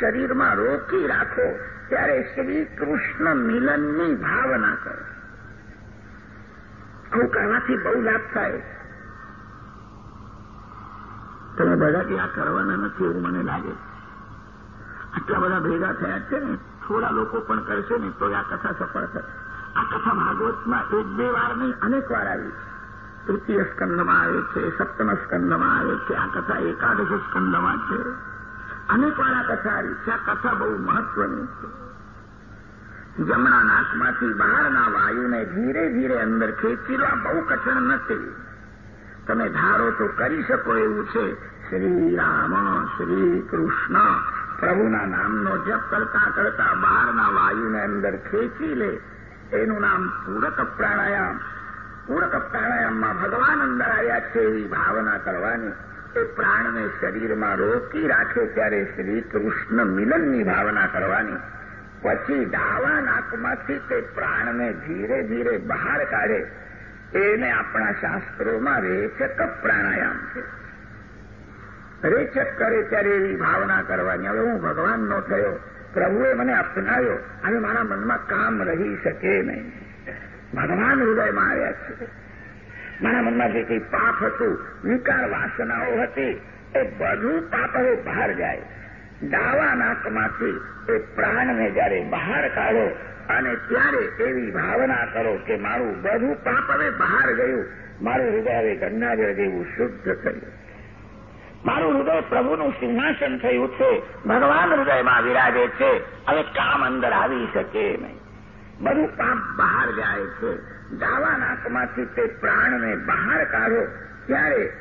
શરીરમાં રોકી રાખો, ત્યારે શ્રી કૃષ્ણ મિલનની ભાવના કરો. આવું કરવાથી બહુ લાભ થાય. તમે બધાથી આ કરવાના નથી એવું મને લાગે. આટલા બધા ભેગા થયા છે ને, થોડા લોકો પણ કરશે ને, તો આ કથા સફળ થશે. આ કથા ભાગવતમાં એક બે વાર નહીં અનેક વાર આવી તૃતીય સ્કંદમાં આવે છે, સપ્તમ સ્કંદમાં આવે છે, આ કથા એકાદશ સ્કંદમાં છે. અનેક વાર કથા આવી છે કથા બહુ મહત્વની છે. જમણા નાકમાંથી બહારના વાયુને ધીરે ધીરે અંદર ખેંચી લો બહુ કઠણ નથી. તમે ધારો તો કરી શકો એવું છે. શ્રી રામ શ્રી કૃષ્ણ પ્રભુના નામનો જપ કરતા કરતા બહારના વાયુને અંદર ખેંચી લે. એનું નામ પૂરક પ્રાણાયામ. પૂરક પ્રાણાયામમાં ભગવાન અંદર આવ્યા છે એવી ભાવના કરવાની. એ પ્રાણને શરીરમાં રોકી રાખે ત્યારે શ્રી કૃષ્ણ મિલનની ભાવના કરવાની. પછી ડાવા નાકમાંથી તે પ્રાણને ધીરે ધીરે બહાર કાઢે. એને આપણા શાસ્ત્રોમાં રેચક પ્રાણાયામ છે. રેચક કરે ત્યારે એવી ભાવના કરવાની, હવે હું ભગવાનનો થયો, પ્રભુએ મને અપનાવ્યો અને મારા મનમાં કામ રહી શકે નહીં. ભગવાન હૃદયમાં આવ્યા છે. મારા મનમાં જે કંઈ પાપ હતું, વિકાર વાસનાઓ હતી, એ બધું પાપ હવે બહાર જાય. દાવા નાકમાંથી એ પ્રાણને જયારે બહાર કાઢો અને ત્યારે એવી ભાવના કરો કે મારું બધું પાપ હવે બહાર ગયું. મારું હૃદય હવે ગંગાજળ જેવું શુદ્ધ થયું. મારું હૃદય પ્રભુનું સિંહાસન થયું છે. ભગવાન હૃદયમાં વિરાજે છે. હવે કામ અંદર આવી શકે નહીં. બધું પાપ બહાર જાય છે. ડાવા નાકમાંથી તે પ્રાણને બહાર કાઢો, ત્યારે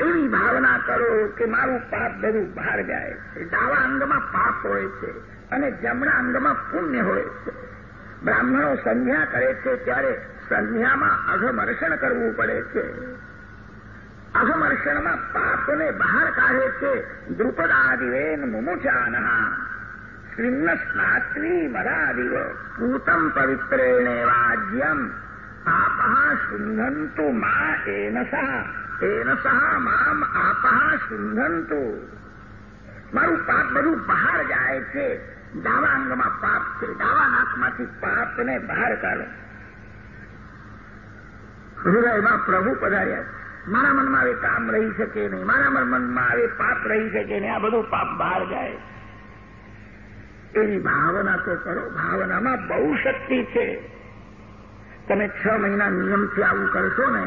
એવી ભાવના કરો કે મારું પાપ બધું બહાર જાય ડાવા અંગમાં પાપ હોય છે અને જમણા અંગમાં પુણ્ય હોય છે. બ્રાહ્મણો સંધ્યા કરે છે ત્યારે સંધ્યામાં અઘમર્ષણ કરવું પડે છે. અઘમર્ષણમાં પાપને બહાર કાઢે છે. દ્રુપદાદિવેન મુમુચાનહા શ્રીન્ન સ્નાત્વી મરાદિવ પૂતમ પવિત્રેણે વાજ્યમ આપઃ શુંધંતુ મા એન સહ એન સહ મામ આપઃ શુંધંતુ મારું પાપ બધું બહાર જાય છે ડાવા અંગમાં પાપ છે ડાવા નાકમાંથી પાપને બહાર કાઢો હૃદયમાં પ્રભુ પધાર્યા મારા મનમાં હવે કામ રહી શકે નહીં મારા મનમાં હવે પાપ રહી શકે નહીં આ બધું પાપ બહાર જાય એવી ભાવના તો કરો, ભાવનામાં બહુ શક્તિ છે. તમે છ મહિના નિયમથી આવું કરશો ને,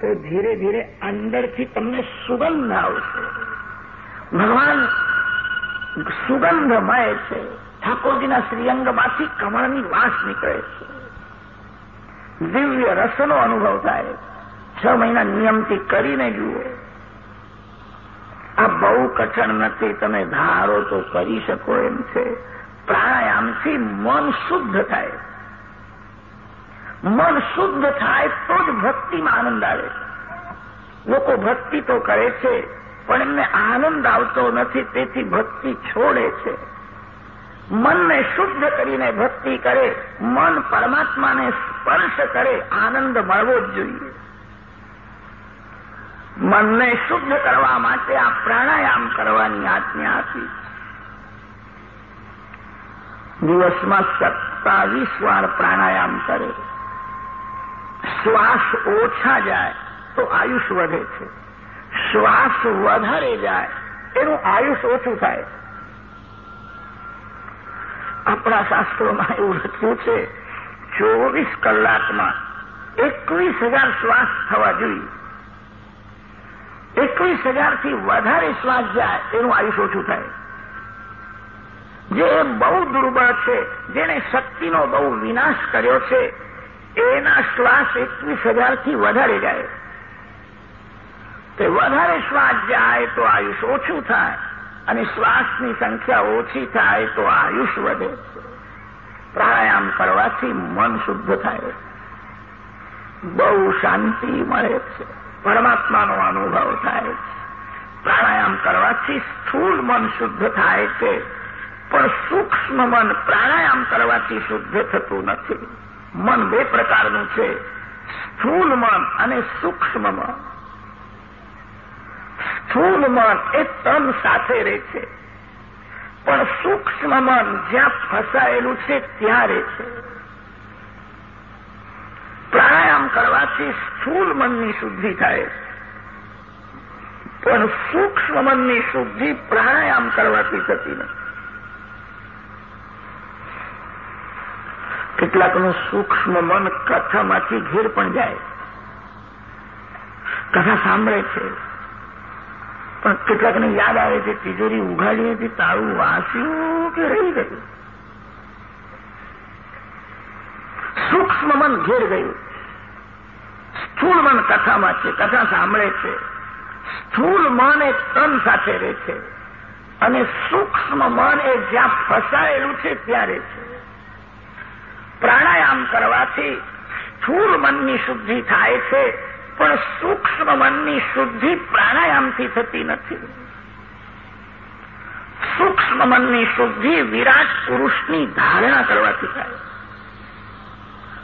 તો ધીરે ધીરે અંદરથી તમને સુગંધ આવશે. ભગવાન, સુગંધમય છે. ઠાકોરજીના શ્રીઅંગમાંથી કમળની વાસ નીકળે છે. દિવ્ય રસનો અનુભવ થાય. છ મહિના નિયમથી કરીને જુઓ. આ બહુ કઠણ નથી, તમે ધારો તો કરી શકો એમ છે. પ્રાણાયામથી મન શુદ્ધ થાય. મન શુદ્ધ થાય તો જ ભક્તિમાં આનંદ આવે. લોકો ભક્તિ તો કરે છે, પણ એમને આનંદ આવતો નથી, તેથી ભક્તિ છોડે છે. મનને શુદ્ધ કરીને ભક્તિ કરે, મન પરમાત્માને સ્પર્શ કરે, આનંદ મળવો જ જોઈએ. મનને શુદ્ધ કરવા માટે આ પ્રાણાયામ કરવાની આજ્ઞા આપી. દિવસમાં સત્તાવીસ વાર પ્રાણાયામ કરે. શ્વાસ ઓછા જાય તો આયુષ વધે છે. શ્વાસ વધારે જાય એનું આયુષ ઓછું થાય. આપણા શાસ્ત્રોમાં એવું લખ્યું છે, ચોવીસ કલાકમાં એકવીસ હજાર શ્વાસ થવા જોઈએ. એકવીસ હજારથી વધારે શ્વાસ જાય એનું આયુષ ઓછું થાય. જે બહુ દુર્બળ છે, જેણે શક્તિનો બહુ વિનાશ કર્યો છે, એના શ્વાસ એકવીસ હજારથી વધારે જાય. તે વધારે શ્વાસ જાય તો આયુષ ઓછું થાય અને શ્વાસની સંખ્યા ઓછી થાય તો આયુષ વધે. પ્રાણાયામ કરવાથી મન શુદ્ધ થાય. બહુ શાંતિ મળે છે. પરમાત્માનો અનુભવ થાય છે. પ્રાણાયામ કરવાથી સ્થૂળ મન શુદ્ધ થાય છે. પણ સૂક્ષ્મ મન પ્રાણાયામ કરવાથી શુદ્ધ થતું નથી. મન બે પ્રકારનું છે. સ્થૂલ મન અને સૂક્ષ્મ મન. સ્થૂલ મન એ તન સાથે રહે છે. પણ સૂક્ષ્મ મન જ્યાં ફસાયેલું છે ત્યાં રહે છે. પ્રાણાયામ કરવાથી સ્થૂલ મનની શુદ્ધિ થાય. પણ સૂક્ષ્મ મનની શુદ્ધિ પ્રાણાયામ કરવાથી થતી નથી. કેટલાકનું સૂક્ષ્મ મન કથામાંથી ઘેર પણ જાય. કથા સાંભળે છે. પણ કેટલાકને યાદ આવે છે, તિજોરી ઉઘાડી હતી તારું વાંચ્યું કે રહી ગયું? સૂક્ષ્મ મન ઘેર ગયું. સ્થૂળ મન કથામાં છે, કથા સાંભળે છે. સ્થૂળ મન એ તન સાથે રહે છે. અને સૂક્ષ્મ મન એ જ્યાં ફસાયેલું છે, ત્યાં રહે છે. કરવાથી સ્થૂળ મનની શુદ્ધિ થાય છે, પણ સૂક્ષ્મ મનની શુદ્ધિ પ્રાણાયામથી થતી નથી. સૂક્ષ્મ મનની શુદ્ધિ વિરાટ પુરુષની ધારણા કરવાથી થાય.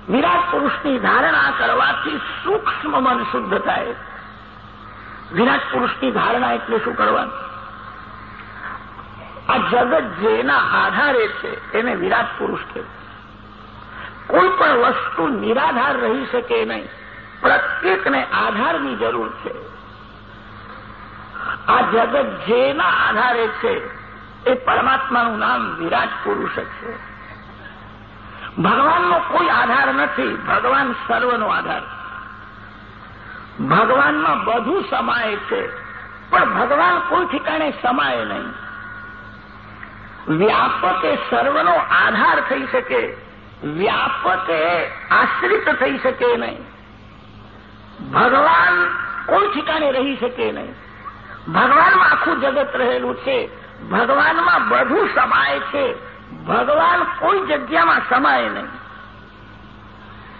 વિરાટ પુરુષની ધારણા કરવાથી સૂક્ષ્મ મન શુદ્ધ થાય. વિરાટ પુરુષની ધારણા એટલે શું કરવાનું? આ જગત જેના આધારે છે, એને વિરાટ પુરુષ કહેવાય. કોઈ પણ વસ્તુ નિરાધાર રહી શકે નહીં. પ્રત્યેકને આધારની જરૂર છે. આ જગત જેના આધારે છે, એ પરમાત્માનું નામ વિરાટ પુરુષ છે. ભગવાનનો કોઈ આધાર નથી, ભગવાન સર્વનો આધાર ભગવાનમાં બધું સમાય છે, પણ ભગવાન કોઈ ઠેકાણે સમાય નહીં. વ્યાપક એ સર્વનો આધાર થઈ શકે વ્યાપક આશ્રિત થઈ શકે નહીં. ભગવાન કોઈ ઠેકાણે રહી શકે નહીં. ભગવાનમાં આખું જગત રહેલું છે. ભગવાનમાં બધું સમાય છે. ભગવાન કોઈ જગ્યામાં સમાય નહીં.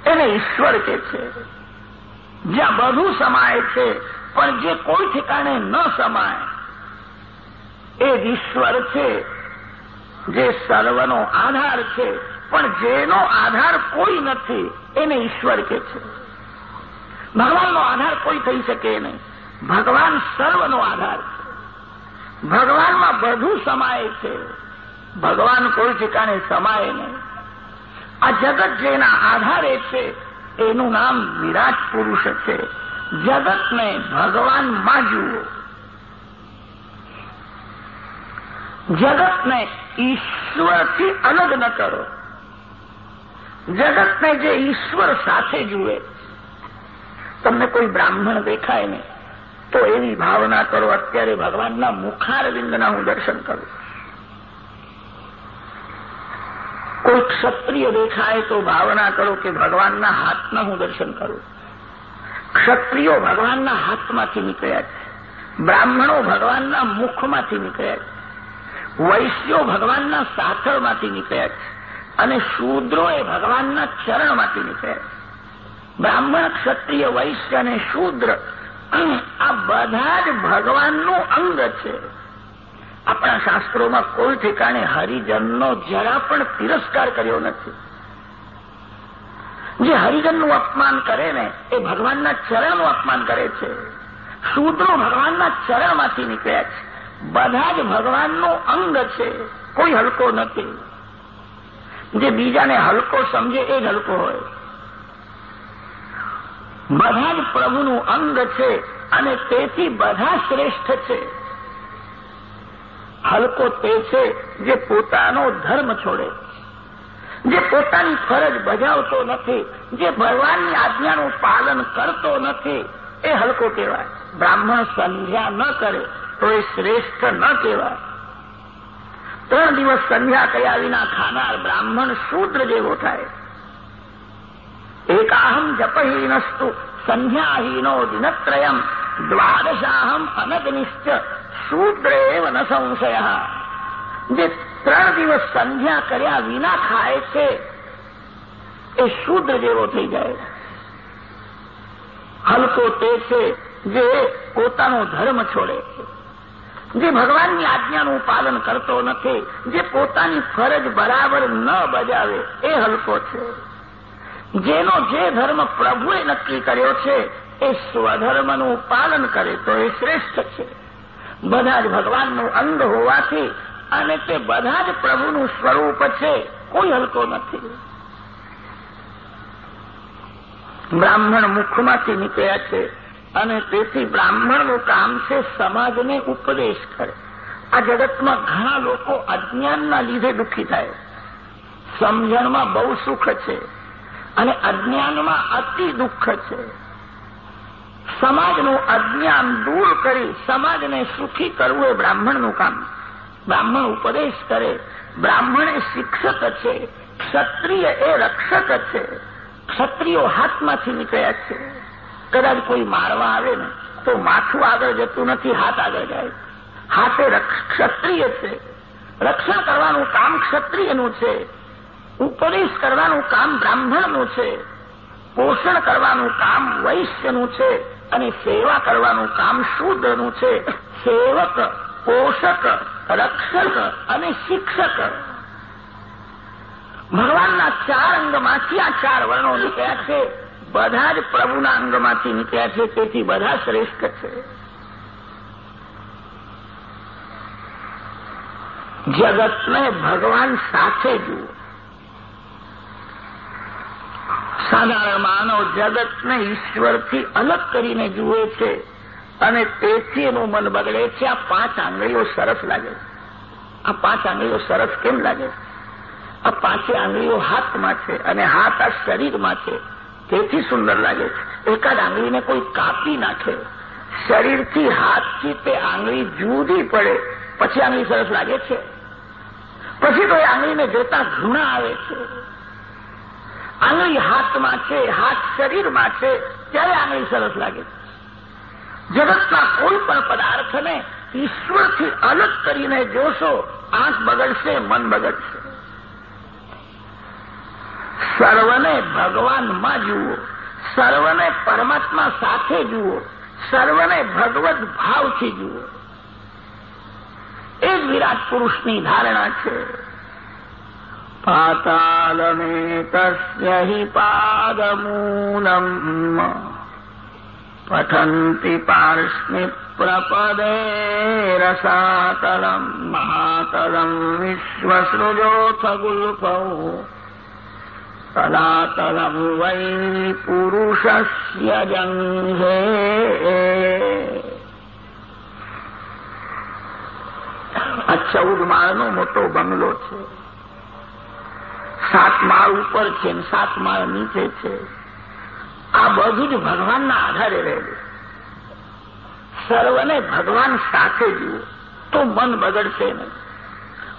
એને ઈશ્વર કે છે. જ્યાં બધું સમાય છે, પણ જે કોઈ ઠેકાણે ન સમાય, એ જ ઈશ્વર છે, જે સર્વનો આધાર છે. પણ જેનો આધાર કોઈ નથી, એને ઈશ્વર કે છે. ભગવાનનો આધાર કોઈ થઈ શકે નહીં. ભગવાન સર્વનો આધાર છે. ભગવાનમાં બધું સમાય છે. ભગવાન કોઈ ઠેકાણે સમાય નહીં. આ જગત જેના આધારે છે, એનું નામ વિરાટ પુરુષ છે. જગતને ભગવાનમાં જુઓ. જગતને ઈશ્વરથી અલગ ન કરો. જગતને જે ઈશ્વર સાથે જુએ, તમને કોઈ બ્રાહ્મણ દેખાય ને તો એવી ભાવના કરો, અત્યારે ભગવાનના મુખારવિંદના હું દર્શન કરું. કોઈ ક્ષત્રિય દેખાય તો ભાવના કરો કે ભગવાનના હાથના હું દર્શન કરું. ક્ષત્રિયો ભગવાનના હાથમાંથી નીકળ્યા છે. બ્રાહ્મણો ભગવાનના મુખમાંથી નીકળ્યા છે. વૈશ્યો ભગવાનના સાથળમાંથી નીકળ્યા છે. અને શૂદ્રો એ ભગવાનના ચરણમાંથી નીકળે. બ્રાહ્મણ ક્ષત્રિય વૈશ્ય અને શૂદ્ર, આ બધા જ ભગવાનનું અંગ છે. આપણા શાસ્ત્રોમાં કોઈ ઠેકાણે હરિજનનો જરા પણ તિરસ્કાર કર્યો નથી. જે હરિજનનું અપમાન કરે ને, એ ભગવાનના ચરણનું અપમાન કરે છે. શૂદ્રો ભગવાનના ચરણમાંથી નીકળ્યા છે. બધા જ ભગવાનનું અંગ છે. કોઈ હલકો નથી. જે બીજાને હલકો સમજે એ જ હલકો હોય. બધા જ પ્રભુનું અંગ છે અને તેથી બધા શ્રેષ્ઠ છે. હલકો તે છે જે પોતાનો ધર્મ છોડે. જે પોતાની ફરજ બજાવતો નથી, જે ભગવાનની આજ્ઞાનું પાલન કરતો નથી, એ હલકો કહેવાય. બ્રાહ્મણ સંધ્યા ન કરે, તો એ શ્રેષ્ઠ ન કહેવાય. ત્રણ દિવસ સંધ્યા કયા વિના ખાનાર બ્રાહ્મણ શૂદ્ર જેવો થાય. એકાહમ જપહીનસ્તુ, સંધ્યાહીનો દિનત્રયમ, દ્વાદશાહમ અનગનિશ્ચ શૂદ્ર એવ ન સંશય. જે ત્રણ દિવસ સંધ્યા કર્યા વિના ખાય છે, એ શૂદ્ર જેવો થઈ જાય. હલકો તે છે જે પોતાનો ધર્મ છોડે છે. જે ભગવાનની આજ્ઞાનું પાલન કરતો નથી, જે પોતાની ફરજ બરાબર ન બજાવે, એ હલકો છે. જેનો જે ધર્મ પ્રભુએ નક્કી કર્યો છે, એ સ્વધર્મનું પાલન કરે તો એ શ્રેષ્ઠ છે. બધા જ ભગવાનનું અંગ હોવાથી અને તે બધા જ પ્રભુનું સ્વરૂપ છે, કોઈ હલકો નથી. બ્રાહ્મણ મુખમાંથી નીકળ્યા છે. અને તેથી બ્રાહ્મણનું કામ છે સમાજને ઉપદેશ કરે. આ જગતમાં ઘણા લોકો અજ્ઞાનના લીધે દુઃખી થાય. સમજણમાં બહુ સુખ છે અને અજ્ઞાનમાં અતિ દુઃખ છે. સમાજનું અજ્ઞાન દૂર કરી સમાજને સુખી કરવું એ બ્રાહ્મણનું કામ. બ્રાહ્મણ ઉપદેશ કરે. બ્રાહ્મણ એ શિક્ષક છે. ક્ષત્રિય એ રક્ષક છે. ક્ષત્રિયો હાથમાંથી નીકળ્યા છે. કદાચ કોઈ મારવા આવે ને, તો માથું આગળ જતું નથી, હાથ આગળ જાય. હાથે ક્ષત્રિય છે. રક્ષણ કરવાનું કામ ક્ષત્રિયનું છે. ઉપદેશ કરવાનું કામ બ્રાહ્મણનું છે. પોષણ કરવાનું કામ વૈશ્યનું છે. અને સેવા કરવાનું કામ શૂદ્રનું છે. સેવક, પોષક, રક્ષક અને શિક્ષક. ભગવાનના ચાર અંગમાંથી આ ચાર વર્ણો નીકળ્યા છે. બધા જ પ્રભુના અંગમાંથી નીકળ્યા છે, તેથી બધા શ્રેષ્ઠ છે. જગતને ભગવાન સાથે જુઓ. સાધારણ માનવ જગતને ઈશ્વરથી અલગ કરીને જુએ છે અને તેથી એનું મન બગડે છે. આ પાંચ આંગળીઓ સરસ લાગે આ પાંચ આંગળીઓ સરસ કેમ લાગે આ પાંચે આંગળીઓ હાથમાં છે અને હાથ આ શરીરમાં છે. તેથી સુંદર લાગે. છે એકાદ આંગળીને કોઈ કાપી નાખે. શરીરથી હાથથી તે આંગળી જુદી પડે. પછી આંગળી સરસ લાગે છે. પછી તો એ આંગળીને જોતા ઘૃણા આવે છે. આંગળી હાથમાં છે, હાથ શરીરમાં છે, ત્યારે આંગળી સરસ લાગે છે. જગતના કોઈ પણ પદાર્થને ઈશ્વરથી અલગ કરીને જોશો, આંખ બગડશે, મન બગડશે. સર્વને ભગવાનમાં જુઓ. સર્વને પરમાત્મા સાથે જુઓ. સર્વને ભગવત ભાવથી જુઓ. એ વિરાટ પુરુષની ધારણા છે. પાતાલમેતસ્ય હિ પાદમૂલમ. પઠંતિ પાર્ષ્ણિ પ્રપદે રસાતલમ. મહાતલમ વિશ્વસૃજોથ ગુલ્ફૌ તલાતલમ વૈ પુરુષસ્ય જંઘે આ ચૌદ માળનો મોટો બંગલો છે સાત માળ ઉપર છે ને સાત માળ નીચે છે આ બધું જ ભગવાનના આધારે રહેલું સર્વને ભગવાન સાથે જુઓ તો મન બગડશે નહીં.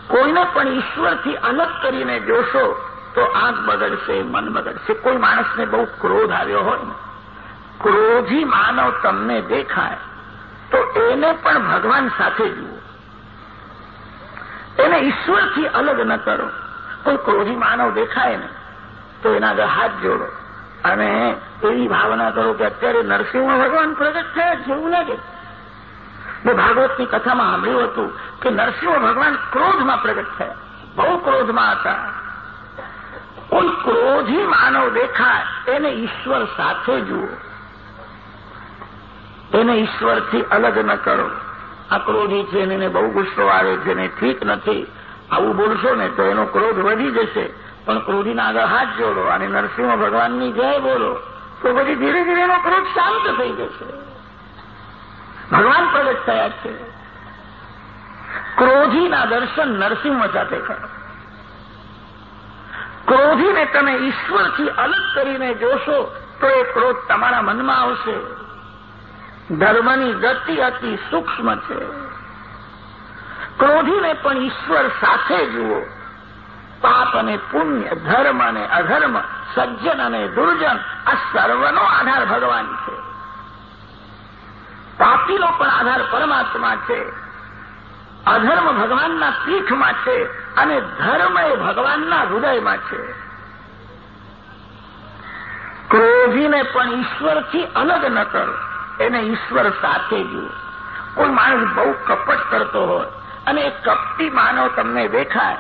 કોઈને પણ ઈશ્વરથી અલગ કરીને જોશો તો આંખ બગડશે, મન બગડશે. કોઈ માણસને બહુ ક્રોધ આવ્યો હોય ને, ક્રોધી માનવ તમને દેખાય, તો એને પણ ભગવાન સાથે જુઓ. એને ઈશ્વરથી અલગ ન કરો. કોઈ ક્રોધી માનવ દેખાય ને, તો એના આગળ હાથ જોડો. અને એવી ભાવના કરો કે અત્યારે નરસિંહ ભગવાન પ્રગટ થયા જેવું લાગે. મેં ભાગવતની કથામાં સાંભળ્યું હતું કે નરસિંહ ભગવાન ક્રોધમાં પ્રગટ થયા. બહુ ક્રોધમાં હતા. કોઈ ક્રોધી માનવ દેખાય, એને ઈશ્વર સાથે જુઓ. એને ઈશ્વરથી અલગ ન કરો. આ ક્રોધી છે એને બહુ ગુસ્સો આવે છે ને ઠીક નથી. આવું બોલશો ને તો એનો ક્રોધ વધી જશે. પણ ક્રોધીના આગળ હાથ જોડો અને નરસિંહ ભગવાનની જય બોલો, તો પછી ધીરે ધીરે એનો ક્રોધ શાંત થઈ જશે. ભગવાન પ્રગટ થયા છે. ક્રોધીના દર્શન નરસિંહ સાથે કરો. ક્રોધીને તમે ઈશ્વરથી અલગ કરીને જોશો તો એ ક્રોધ તમારા મનમાં આવશે. ધર્મની ગતિ અતિ સૂક્ષ્મ છે. ક્રોધીને પણ ઈશ્વર સાથે જુઓ. પાપ અને પુણ્ય, ધર્મ અને અધર્મ, સજ્જન અને દુર્જન, આ સર્વનો આધાર ભગવાન છે. પાપીનો પણ આધાર પરમાત્મા છે. અધર્મ ભગવાનના પીઠમાં છે. અને ધર્મ એ ભગવાનના હૃદયમાં છે. ક્રોધીને પણ ઈશ્વરથી અલગ ન કરો. એને ઈશ્વર સાથે જુઓ. કોઈ માણસ બહુ કપટ કરતો હોય અને એક કપટી માનવ તમને દેખાય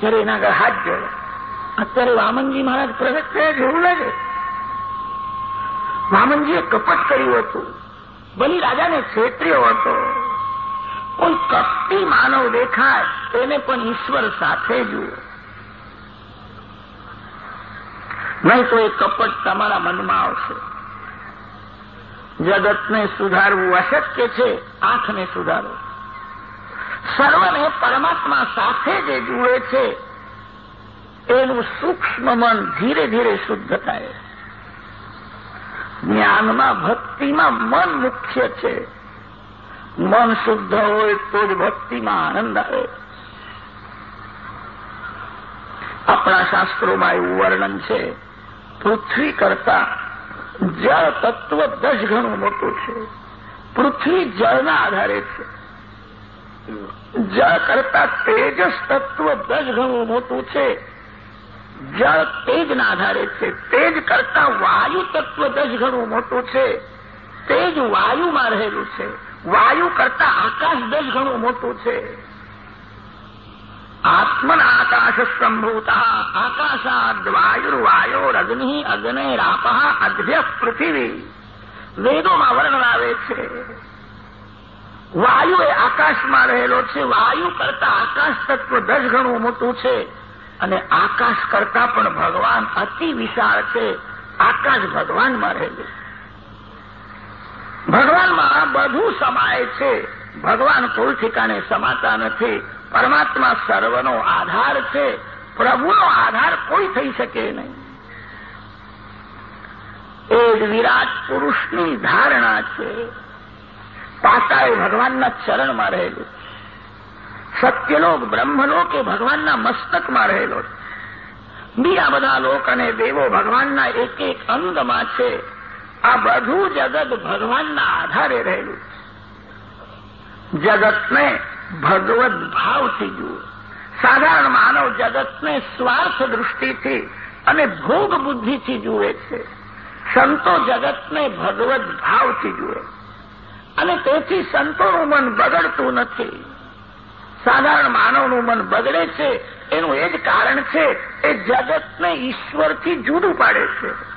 જ્યારે એના આગળ હાથ જોડો. અત્યારે વામનજી મહારાજ પ્રગટ થયા જેવું લાગે. વામનજીએ કપટ કર્યું હતું. બલી રાજાને છેતર્યો હતો. કોઈ કપટી માનવ દેખાય તેને પણ ઈશ્વર સાથે જુઓ. નહીં તો એ કપટ તમારા મનમાં આવશે. જગતને સુધારવું અશક્ય છે, આંખને સુધારો. સર્વને પરમાત્મા સાથે જે જુએ છે, એનું સૂક્ષ્મ મન ધીરે ધીરે શુદ્ધ થાય. જ્ઞાનમાં, ભક્તિમાં મન મુખ્ય છે. મન શુદ્ધ હોય તો જ ભક્તિમાં આનંદ આવે. આપણા શાસ્ત્રોમાં એવું વર્ણન છે, પૃથ્વી કરતા જળ તત્વ દસ ગણું મોટું છે. પૃથ્વી જળના આધારે છે. જળ કરતા તેજસ તત્વ દસ ગણું મોટું છે. જળ તેજના આધારે છે. તેજ કરતા વાયુ તત્વ દસ ગણું મોટું છે. તેજ વાયુમાં રહેલું છે. વાયુ કરતા આકાશ દસ ગણું મોટું છે. આત્મન આકાશ સંભૂત આકાશાદ વાયુર્વાયોરગ્નિ અગ્નેરાપ અધ્ય પૃથ્વી વેદોમાં વર્ણન આવે છે વાયુ એ આકાશમાં રહેલો છે વાયુ કરતા આકાશ તત્વ દસ ગણું મોટું છે અને આકાશ કરતા પણ ભગવાન અતિ વિશાળ છે. આકાશ ભગવાનમાં રહેલું. ભગવાનમાં બધું સમાય છે. ભગવાન કોઈ ઠેકાણે સમાતા નથી. પરમાત્મા સર્વનો આધાર છે. પ્રભુનો આધાર કોઈ થઈ શકે નહીં. એ જ વિરાટ પુરુષની ધારણા છે. પાતાએ ભગવાનના ચરણમાં રહેલું. સત્યલોક, બ્રહ્મલોક એ ભગવાનના મસ્તકમાં રહેલો છે. બીજા બધા લોક અને દેવો ભગવાનના એક એક અંગમાં છે. આ બધું જગત ભગવાનના આધારે રહેલું જગતને ભગવત ભાવથી જુઓ. સાધારણ માનવ જગતને સ્વાર્થ દૃષ્ટિથી અને ભોગ બુદ્ધિથી જુએ છે. સંતો જગતને ભગવત ભાવથી જુએ. અને તેથી સંતોનું મન બગડતું નથી. સાધારણ માનવનું મન બગડે છે, એનું એ જ કારણ છે, એ જગતને ઈશ્વરથી જુદું પાડે છે.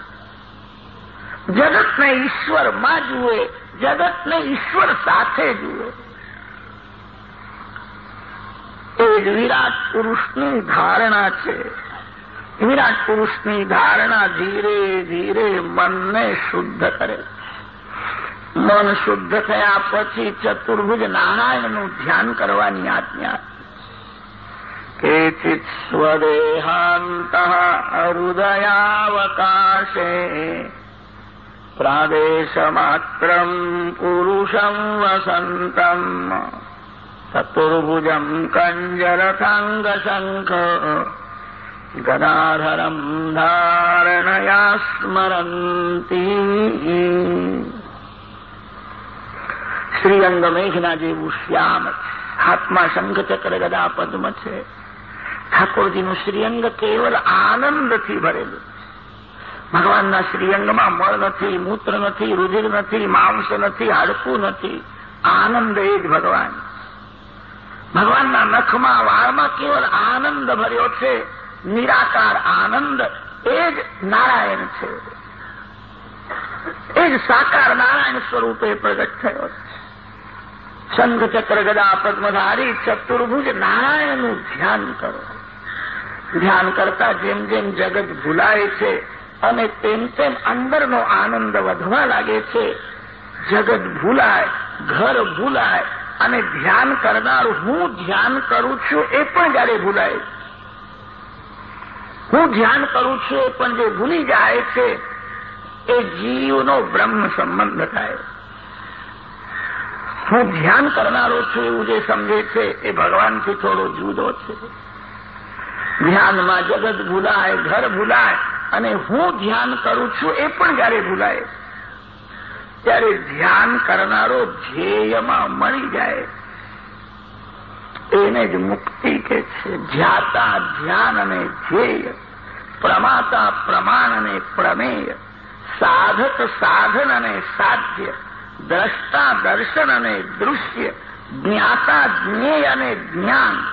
જગતને ઈશ્વરમાં જુએ, જગતને ઈશ્વર સાથે જુએ. એ જ વિરાટ પુરુષની ધારણા છે. વિરાટ પુરુષની ધારણા ધીરે ધીરે મનને શુદ્ધ કરે. મન શુદ્ધ થયા પછી ચતુર્ભુજ નારાયણનું ધ્યાન કરવાની આજ્ઞા. કેચિત સ્વદેહાંત હૃદયાવકાશે પ્રાદેશમાત્રમ પુરુષમ વસંતમ. ચતુર્ભુજમ કંજરથાંગશંખ ગદાધરમ ધારણયા સ્મરંતી શ્રીઅંગ મેઘના જેવું શ્યામ હાથમાં શંખ ચક્ર ગદા પદ્મ છે ઠાકોરજીનું શ્રીઅંગ કેવલ આનંદથી ભરેલું ભગવાનના શ્રીઅંગમાં મળ નથી, મૂત્ર નથી, રુધિર નથી, માંસ નથી, હાડકું નથી, આનંદ એ જ ભગવાન। ભગવાનના નખમાં વાળમાં કેવળ આનંદ ભર્યો છે. નિરાકાર આનંદ એ જ નારાયણ છે. એ જ સાકાર નારાયણ સ્વરૂપે પ્રગટ થયો છે. શંખ ચક્ર ગદા પદ્મધારી ચતુર્ભુજ નારાયણનું ધ્યાન કરો. ધ્યાન કરતા જેમ જેમ જગત ભૂલાય છે અને તેમ તેમ અંદરનો આનંદ વધવા લાગે છે. જગત ભૂલાય, ઘર ભૂલાય અને ધ્યાન કરનાર, હું ધ્યાન કરું છું એ પણ જયારે ભૂલાય. હું ધ્યાન કરું છું એ પણ જે ભૂલી જાય છે, એ જીવનો બ્રહ્મ સંબંધ થાય. હું ધ્યાન કરનારો છું એવું જે સમજે છે, એ ભગવાનથી થોડો જુદો છે. ધ્યાનમાં જગત ભૂલાય, ઘર ભૂલાય, અને હું ધ્યાન કરું છું એ પણ જયારે ભૂલાય. ત્યારે ધ્યાન કરનારો ધ્યેયમાં મળી જાય. એને જ મુક્તિ કે છે. ધ્યાતા ધ્યાન અને ધ્યેય, પ્રમાતા પ્રમાણ અને પ્રમેય, સાધક સાધન અને સાધ્ય, દ્રષ્ટા દર્શન અને દૃશ્ય, જ્ઞાતા જ્ઞેય અને જ્ઞાન,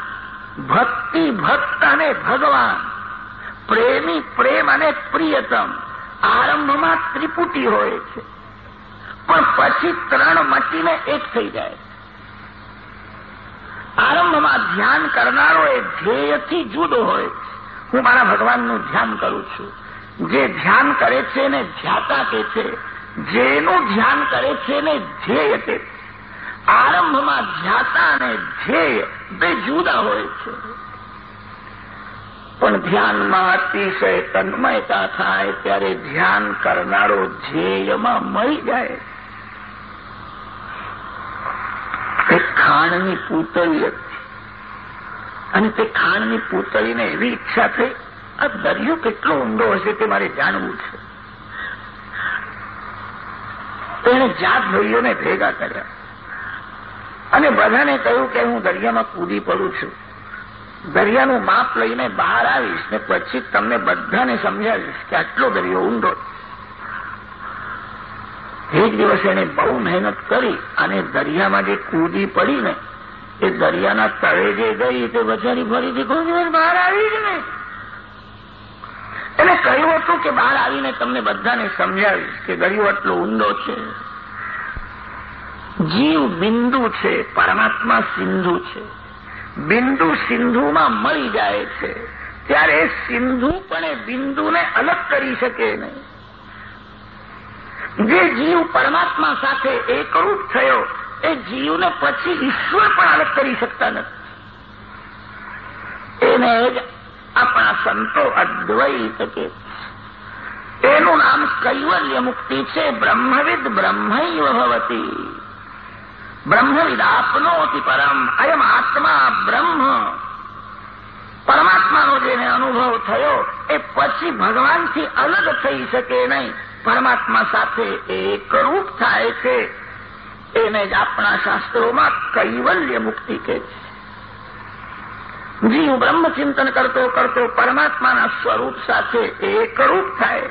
ભક્તિ ભક્ત અને ભગવાન, પ્રેમી પ્રેમ અને પ્રિયતમ, આરંભમાં ત્રિપુટી હોય છે. પણ પછી ત્રણ મટીને એક થઈ જાય. આરંભમાં ધ્યાન કરનારો એ ધ્યેયથી જુદો હોય. હું મારા ભગવાનનું ધ્યાન કરું છું. જે ધ્યાન કરે છે એને ધ્યાતા કે છે. જેનું ધ્યાન કરે છે એને ધ્યેય કે આરંભમાં ધ્યાતા અને ધ્યેય બે જુદા હોય છે. પણ ધ્યાનમાં અતિશય તન્મયતા થાય ત્યારે ધ્યાન કરનારો ધ્યેયમાં મળી જાય તે ખાણની પૂતળી હતી. અને તે ખાણની પૂતળીને એવી ઈચ્છા થઈ, આ દરિયો કેટલો ઊંડો હશે તે મારે જાણવું છે. તેણે જાત ભાઈઓને ભેગા કર્યા. અને બધાને કહ્યું કે, હું દરિયામાં કૂદી પડું છું. દરિયાનું માપ લઈને બહાર આવીશ ને પછી તમને બધાને સમજાવીશ કે આટલો દરિયો ઊંડો એક દિવસ એને બહુ મહેનત કરી અને દરિયામાં જે કૂદી પડીને, એ દરિયાના તળે જે ગઈ તે બચારી ફરીથી કોઈ બહાર આવી જ નહીં. એને કહ્યું હતું કે બહાર આવીને તમને બધાને સમજાવીશ કે દરિયો એટલો ઊંડો છે. જીવ બિંદુ છે, પરમાત્મા સિંધુ છે. બિંદુ સિંધુમાં મળી જાય છે. ત્યારે સિંધુ પણ એ બિંદુને અલગ કરી શકે નહીં. જે જીવ પરમાત્મા સાથે એકરૂપ થયો, એ જીવને પછી ઈશ્વર પણ અલગ કરી શકતા નથી. એને જ આપણા સંતો અદ્વૈત કે એનું નામ કૈવલ્ય મુક્તિ છે, બ્રહ્મવિદ બ્રહ્મૈવ ભવતી. બ્રહ્મવિદ આપનોતિ પરમ, અયમ આત્મા બ્રહ્મ. પરમાત્માનો જેને અનુભવ થયો, એ પછી ભગવાનથી અલગ થઈ શકે નહીં. પરમાત્મા સાથે એકરૂપ થાય છે. એને જ આપણા શાસ્ત્રોમાં કૈવલ્ય મુક્તિ કહે છે. જીવ બ્રહ્મચિંતન કરતો કરતો પરમાત્માના સ્વરૂપ સાથે એકરૂપ થાય.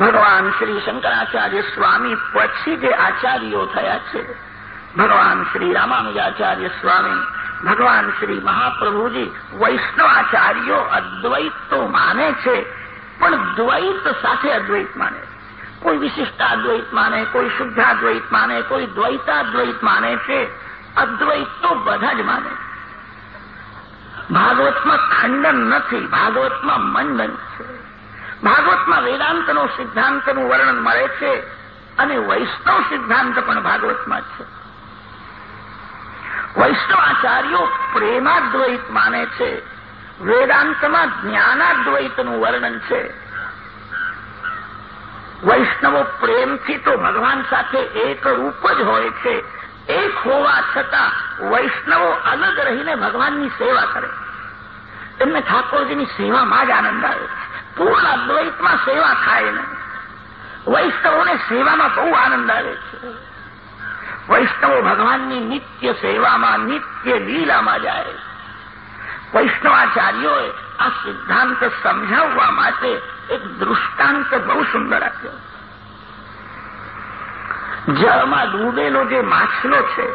ભગવાન શ્રી શંકરાચાર્ય સ્વામી પછી જે આચાર્યો થયા છે, ભગવાન શ્રી રામાનુજાચાર્ય સ્વામી, ભગવાન શ્રી મહાપ્રભુજી, વૈષ્ણવાચાર્યો અદ્વૈત તો માને છે. પણ દ્વૈત સાથે અદ્વૈત માને. કોઈ વિશિષ્ટાદ્વૈત માને, કોઈ શુદ્ધાદ્વૈત માને, કોઈ દ્વૈતાદ્વૈત માને છે, અદ્વૈત તો બધા જ માને. ભાગવતમાં ખંડન નથી, ભાગવતમાં મંડન છે. ભાગવતમાં વેદાંતનો સિદ્ધાંતનું વર્ણન મળે છે અને વૈષ્ણવ સિદ્ધાંત પણ ભાગવતમાં છે. વૈષ્ણવાચાર્યો પ્રેમાદ્વૈત માને છે. વેદાંતમાં જ્ઞાનાદ્વૈતનું વર્ણન છે. વૈષ્ણવો પ્રેમથી તો ભગવાન સાથે એક રૂપ જ હોય છે. એક હોવા છતાં વૈષ્ણવો અલગ રહીને ભગવાનની સેવા કરે. એમને ઠાકોરજીની સેવામાં જ આનંદ આવે. પૂર્ણ અદ્વૈતમાં સેવા થાય નહીં વૈષ્ણવોને સેવામાં બહુ આનંદ આવે છે. વૈષ્ણવો ભગવાનની નિત્ય સેવામાં, નિત્ય લીલામાં જાય. વૈષ્ણવાચાર્યોએ આ સિદ્ધાંત સમજાવવા માટે એક દૃષ્ટાંત બહુ સુંદર આપ્યો. જળમાં ડૂબેલો જે માછલો છે,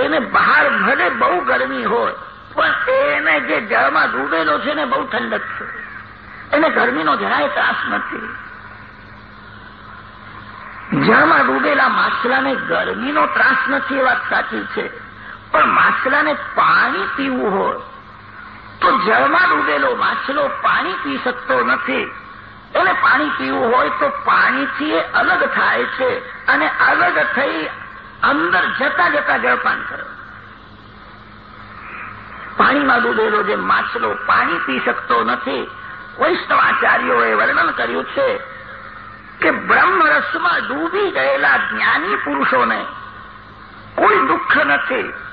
એને બહાર ભલે બહુ ગરમી હોય, પણ એને જે જળમાં ડૂબેલો છે ને બહુ ઠંડક છે. એને ગરમીનો જરાય ત્રાસ નથી. જળમાં ડૂબેલા માછલાને ગરમીનો ત્રાસ નથી એ વાત સાચી છે. પણ માછલાને પાણી પીવું હોય તો જળમાં ડૂબેલો માછલો પાણી પી શકતો નથી. એને પાણી પીવું હોય તો પાણીથી એ અલગ થાય છે અને અલગ થઈ અંદર જતા જતા જળપાન કરે. પાણીમાં ડૂબેલો જે માછલો પાણી પી શકતો નથી, વૈષ્ણવાચાર્યોએ વર્ણન કર્યું છે કે બ્રહ્મરસમાં ડૂબી ગયેલા જ્ઞાની પુરુષોને કોઈ દુઃખ નથી.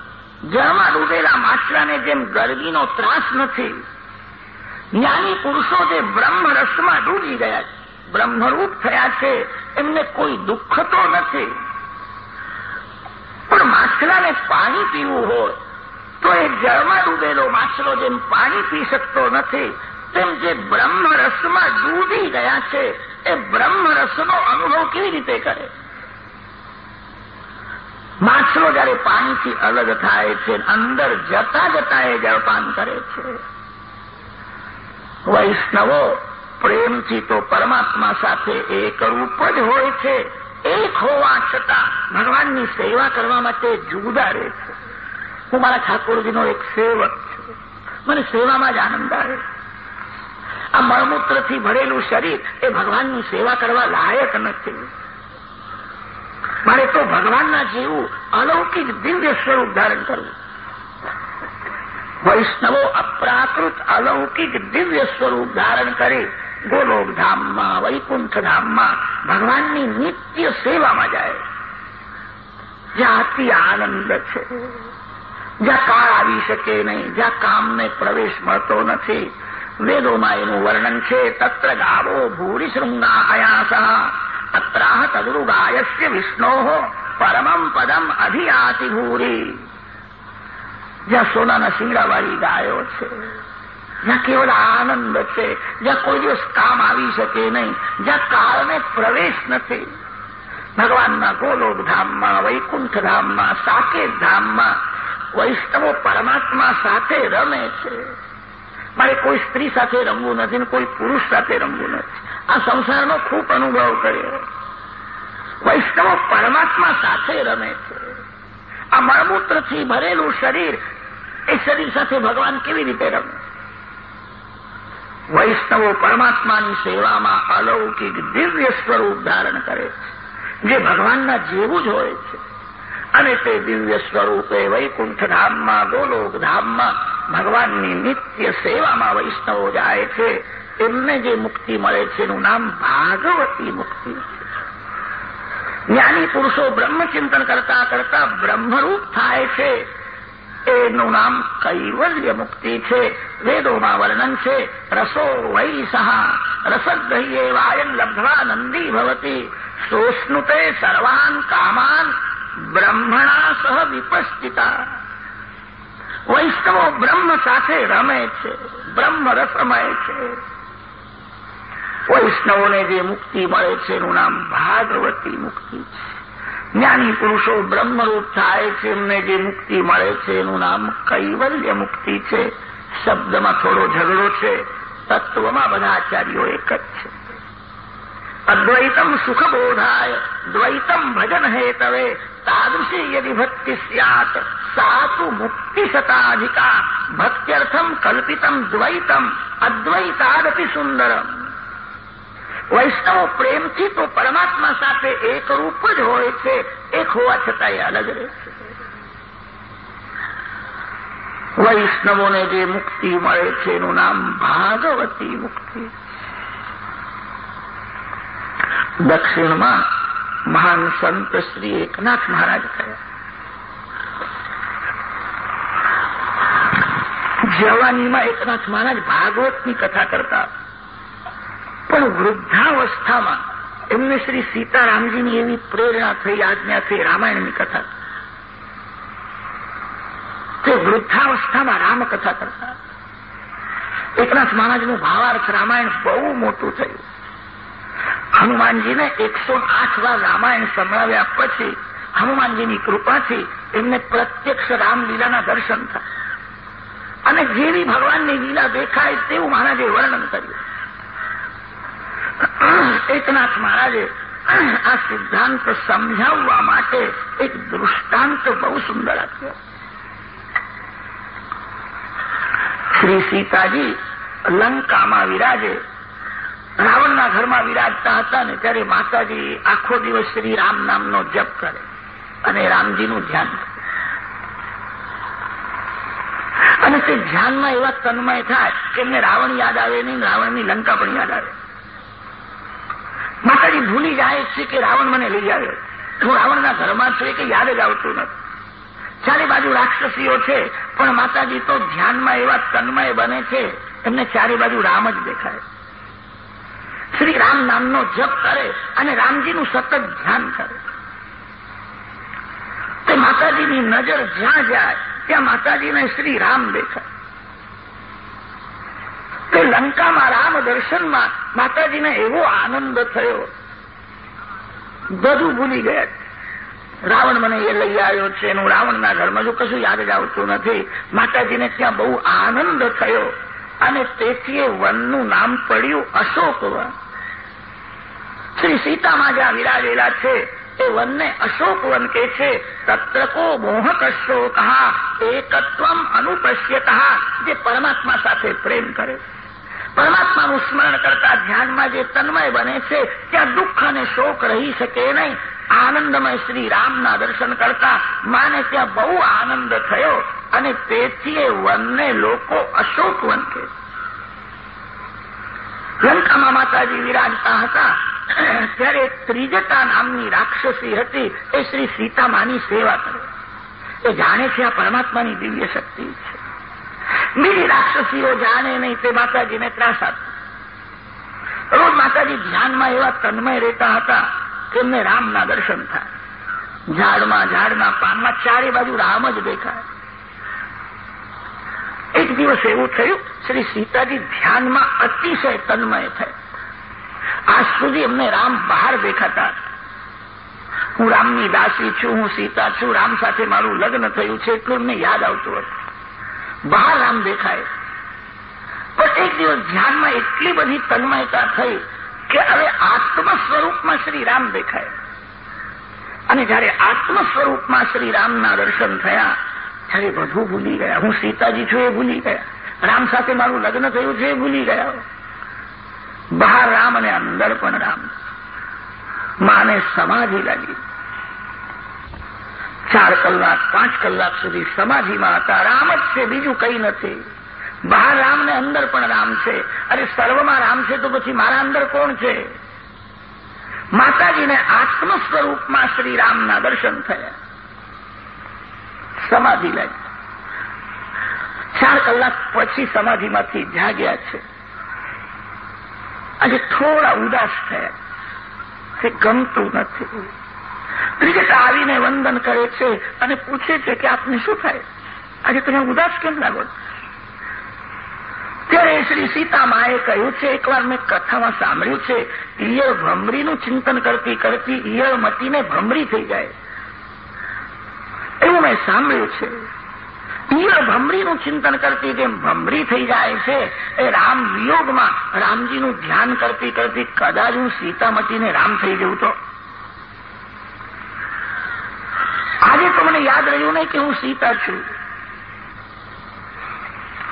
જળમાં ડૂબેલા માછલાને જેમ ગરબીનો ત્રાસ નથી, જ્ઞાની પુરુષો જે બ્રહ્મરસમાં ડૂબી ગયા બ્રહ્મરૂપ થયા છે, એમને કોઈ દુઃખ તો નથી. પણ માછલાને પાણી પીવું હોય, તો એ જળમાં ડૂબેલો માછલો જેમ પાણી પી શકતો નથી, તેમ જે બ્રહ્મરસમાં ડૂબી ગયા છે, એ બ્રહ્મરસનો અનુભવ કેવી રીતે કરે? માછલો જયારે પાણીથી અલગ થાય છે, અંદર જતા જતા એ જળપાન કરે છે. વૈષ્ણવો પ્રેમથી તો પરમાત્મા સાથે એક રૂપ જ હોય છે, એક હોવા છતાં ભગવાનની સેવા કરવા માટે જુદા રહે છે. હું મારા ઠાકોરજીનો એક સેવક છું. મને સેવામાં જ આનંદ આવે. આ મળમૂત્રથી ભરેલું શરીર એ ભગવાનની સેવા કરવા લાયક નથી. મારે તો ભગવાનના જેવું અલૌકિક દિવ્ય સ્વરૂપ ધારણ કરવું. વૈષ્ણવો અપ્રાકૃત અલૌકિક દિવ્ય સ્વરૂપ ધારણ કરે. ગોલોકધામમાં, વૈકુંઠધામમાં ભગવાનની નિત્ય સેવામાં જાય. જ્યાં અતિ આનંદ છે. જ્યાં કાળ આવી શકે નહીં, જ્યાં કામને પ્રવેશ મળતો નથી. વેદોમાં એનું વર્ણન છે, તત્ર ગાવો ભૂરી શૃંગા અયાસ અત્રાહ તદુરુગાયસ્ય વિષ્ણો પરમમ પદમ અધિયાતિ ભૂરી જ્યાં સોનાના શિંગડાવાળી ગાયો છે જ્યાં કેવળ આનંદ છે જ્યાં કોઈ દિવસ કામ આવી શકે નહીં જ્યાં કાળને પ્રવેશ નથી ભગવાનના ગોલોક ધામમાં વૈકુંઠ ધામમાં સાકેત ધામમાં વૈષ્ણવો પરમાત્મા સાથે રમે છે મારે કોઈ સ્ત્રી સાથે રમવું નથી ને કોઈ પુરુષ સાથે રમવું નથી આ સંસારનો ખૂબ અનુભવ કર્યો. વૈષ્ણવો પરમાત્મા સાથે રમે છે. આ મળમૂત્રથી ભરેલું શરીર એ શરીર સાથે ભગવાન કેવી રીતે રમે? વૈષ્ણવો પરમાત્માની સેવામાં અલૌકિક દિવ્ય સ્વરૂપ ધારણ કરે છે, જે ભગવાનના જેવું જ હોય છે. અને તે દિવ્ય સ્વરૂપે વૈકુંઠ ધામમાં, ગોલોક ધામમાં ભગવાનની નિત્ય સેવામાં વૈષ્ણવો જાય છે. એમને જે મુક્તિ મળે છે, એનું નામ ભાગવતી મુક્તિ. જ્ઞાની પુરુષો બ્રહ્મચિંતન કરતા કરતા બ્રહ્મરૂપ થાય છે. એનું નામ કૈવલ્ય મુક્તિ છે. વેદોમાં વર્ણન છે, રસો વૈ સહા વાયન લબ્ધવા નંદી ભવતી, સોષ્ણુતે સર્વાન કામાન બ્રહ્મણા સહ વિપસ્થિતા વૈષ્ણવો બ્રહ્મ સાથે રમે છે, બ્રહ્મ રસમય છે. વૈષ્ણવોને જે મુક્તિ મળે છે એનું નામ ભાગવતી મુક્તિ છે. જ્ઞાની પુરુષો બ્રહ્મરૂપ થાય છે, એમને જે મુક્તિ મળે છે એનું નામ કૈવલ્ય મુક્તિ છે. શબ્દમાં થોડો ઝઘડો છે, તત્વમાં બધા આચાર્યો એક જ છે. અદ્વૈતમ સુખબોધાય, દ્વૈતમ ભજન હેતવે, તાદૃશી યદિ ભક્તિ સ્યાત સા મુક્તિ શતાધિકા, ભક્ત્યર્થમ કલ્પિતમ દ્વૈતમ, અદ્વૈતાદપી સુંદરમ. વૈષ્ણવ પ્રેમથી તો પરમાત્મા સાથે એક રૂપ જ હોય છે, એક હોવા છતાં અલગ રહે છે. વૈષ્ણવોને જે મુક્તિ મળે છે, એનું નામ ભાગવતી મુક્તિ. દક્ષિણમાં મહાન સંત શ્રી એકનાથ મહારાજ થયા જવાનીમાં એકનાથ મહારાજ ભાગવતની કથા કરતા. પણ વૃદ્ધાવસ્થામાં એમને શ્રી સીતારામજીની એવી પ્રેરણા થઈ, આજ્ઞા થઈ, રામાયણની કથા. તે વૃદ્ધાવસ્થામાં રામકથા કરતા. એકનાથ મહારાજનું ભાવાર્થ રામાયણ બહુ મોટું થયું. હનુમાનજીને એકસો આઠ વાર રામાયણ સંભળાવ્યા પછી હનુમાનજીની કૃપાથી એમને પ્રત્યક્ષ રામલીલાના દર્શન થયા. અને જેવી ભગવાનની લીલા દેખાય તેવું મહારાજે વર્ણન કર્યું. એકનાથ મહારાજે આ સિદ્ધાંત સમજાવવા માટે એક દૃષ્ટાંત બહુ સુંદર આપ્યો. શ્રી સીતાજી લંકામાં વિરાજે, રાવણના ઘરમાં વિરાજતા હતા ને ત્યારે માતાજી આખો દિવસ શ્રી રામ નામનો જપ કરે અને રામજીનું ધ્યાન અને તે ધ્યાનમાં એવા તન્મય થાય કે એમને રાવણ યાદ આવે નહીં, રાવણની લંકા પણ યાદ આવે. ભૂલી જાય છે કે રાવણ મને લઈ આવ્યો? હું રાવણના ઘરમાં છું કે યાદ જ આવતું નથી. ચારે બાજુ રાક્ષસીઓ છે, પણ માતાજી તો ધ્યાનમાં એવા તન્મય બને છે, એમને ચારે બાજુ રામ જ દેખાય. શ્રી રામ નામનો જપ કરે અને રામજીનું સતત ધ્યાન કરે. તે માતાજીની નજર જ્યાં જાય, ત્યાં માતાજીને શ્રી રામ દેખાય. તે લંકામાં રામ દર્શનમાં માતાજીને એવો આનંદ થયો. બધું ભૂલી ગયા રાવણ મને એ લઈ આવ્યો છે એનું રાવણના ઘરમાં જો કશું યાદ જ આવતું નથી. માતાજીને ત્યાં બહુ આનંદ થયો. અને તેથી એ વનનું નામ પડ્યું અશોક વન શ્રી સીતામાં જ્યાં વિરાજેલા છે, એ વનને અશોક વન કે છે. તત્રકો મોહક અશોક, એકત્વમ અનુપશ્યત, જે પરમાત્મા સાથે પ્રેમ કરે પરમાત્માનું સ્મરણ કરતા ધ્યાનમાં જે તન્મય બને છે, ત્યાં દુઃખ અને શોક રહી શકે નહીં. આનંદમય શ્રી રામના દર્શન કરતા માને ત્યાં બહુ આનંદ થયો અને તેથી એ વનને લોકો અશોક વન કહે લંકામાં માતાજી વિરાજતા હતા. ત્યારે ત્રિજટા નામની રાક્ષસી હતી, એ શ્રી સીતામાની સેવા કરે. એ જાણે છે આ પરમાત્માની દિવ્ય શક્તિ બીજી રાક્ષસીઓ જાણે નહીં તે માતાજીને ત્રાસ આપે રોજ માતાજી ધ્યાનમાં એવા તન્મય રહેતા હતા કે રામના દર્શન થાય. ઝાડમાં, ઝાડના પાનમાં ચારે બાજુ રામ જ દેખાય. એક દિવસ એવું થયું, શ્રી સીતાજી ધ્યાનમાં અતિશય તન્મય થયા. આજ સુધી એમને રામ બહાર દેખાતા હું રામની દાસી છું, હું સીતા છું, રામ સાથે મારું લગ્ન થયું છે, એટલું એમને યાદ આવતું હતું. બહાર રામ દેખાય. પણ એક દિવસ ધ્યાનમાં એટલી બધી તન્મયતા થઈ કે હવે આત્મ સ્વરૂપમાં શ્રી રામ દેખાય. અને જયારે આત્મ સ્વરૂપમાં શ્રી રામના દર્શન થયા, ત્યારે બધું ભૂલી ગયા. હું સીતાજી છું એ ભૂલી ગયા. રામ સાથે મારું લગ્ન થયું છે એ ભૂલી ગયા. બહાર રામ અને અંદર પણ રામ. માને સમાધિ લાગી. ચાર કલાક, પાંચ કલાક સુધી સમાધિમાં હતા. રામ જ છે, બીજું કંઈ નથી. બહાર રામ ને અંદર પણ રામ છે. અરે, સર્વમાં રામ છે તો પછી મારા અંદર કોણ છે? માતાજીને આત્મ સ્વરૂપમાં શ્રી રામના દર્શન થયા. સમાધિ લાગી. ચાર કલાક પછી સમાધિમાંથી જાગ્યા છે. આજે થોડા ઉદાસ થયા. તે ગમતું નથી. ક્રિકેટ આવીને વંદન કરે છે અને પૂછે છે કે આપને શું થાય? આજે તમે ઉદાસ કેમ લાગો ત્યારે શ્રી સીતામાએ કહ્યું છે, એકવાર મેં કથામાં સાંભળ્યું છે, ઈયળ ભમરીનું ચિંતન કરતી કરતી ઈયળ મતીને ભમરી થઈ જાય. એવું મેં સાંભળ્યું છે. ઈયળ ભમરીનું ચિંતન કરતી જેમ ભમરી થઈ જાય છે, એ રામ વિયોગમાં રામજીનું ધ્યાન કરતી કરતી કદાચ હું સીતામતીને રામ થઈ જવું તો. આજે તો મને યાદ રહ્યું નહીં કે હું સીતા છું.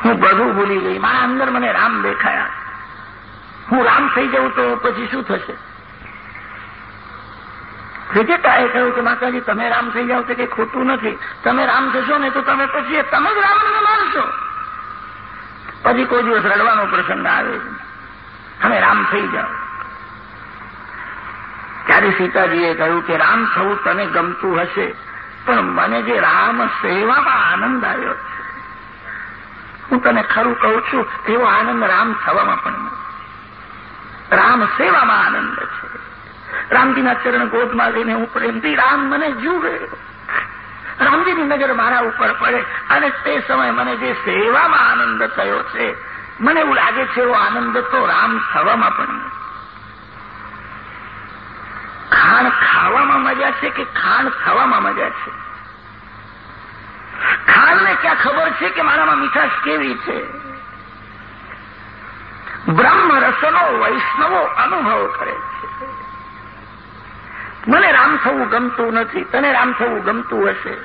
હું બધું ભૂલી ગઈ. મારા અંદર મને રામ દેખાયા. હું રામ થઈ જાઉં તો પછી શું થશે? વિજેતાએ કહ્યું કે, માતાજી, તમે રામ થઈ જાઓ તો કે ખોટું નથી. તમે રામ થશો ને તો તમે પછી તમે જ રામને માનશો. પછી કોઈ દિવસ રડવાનો પ્રસંગ આવે. તમે રામ થઈ જાઓ. ત્યારે સીતાજીએ કહ્યું કે, રામ થવું તને ગમતું હશે. પણ મને જે રામ સેવામાં આનંદ આવ્યો છે. હું તને ખરું કહું છું એવો આનંદ રામ થવામાં પણ રામ સેવામાં આનંદ છે. રામજીના ચરણ ગોદમાં લઈને હું પ્રેમથી રામ મને જુએ. રામજીની નજર મારા ઉપર પડે અને તે સમયે મને જે સેવામાં આનંદ થયો છે, મને એવું લાગે છે એવો આનંદ તો રામ થવામાં પણ ખાણ ખાવામાં મજા છે કે ખાણ થવામાં મજા છે? ખાણને ક્યાં ખબર છે કે મારામાં મીઠાશ કેવી છે? બ્રહ્મ રસનો વૈષ્ણવો અનુભવ કરે છે. મને રામ થવું ગમતું નથી, તને રામ થવું ગમતું હશે.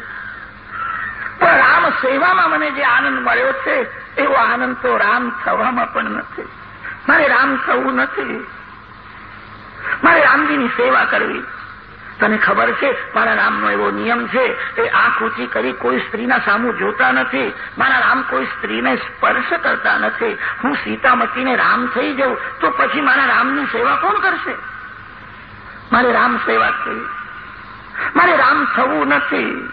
પણ રામ સેવામાં મને જે આનંદ મળ્યો છે, એવો આનંદ તો રામ થવામાં પણ નથી. મારે રામ થવું નથી. મારે રામજીની સેવા કરવી. તને ખબર છે, મારા રામનો એવો નિયમ છે એ આંખ ઊંચી કરી કોઈ સ્ત્રીના સામું જોતા નથી. મારા રામ કોઈ સ્ત્રીને સ્પર્શ કરતા નથી. હું સીતામતીને રામ થઈ જઉં, તો પછી મારા રામની સેવા કોણ કરશે? મારે રામ સેવા કરવી. મારે રામ થવું નથી.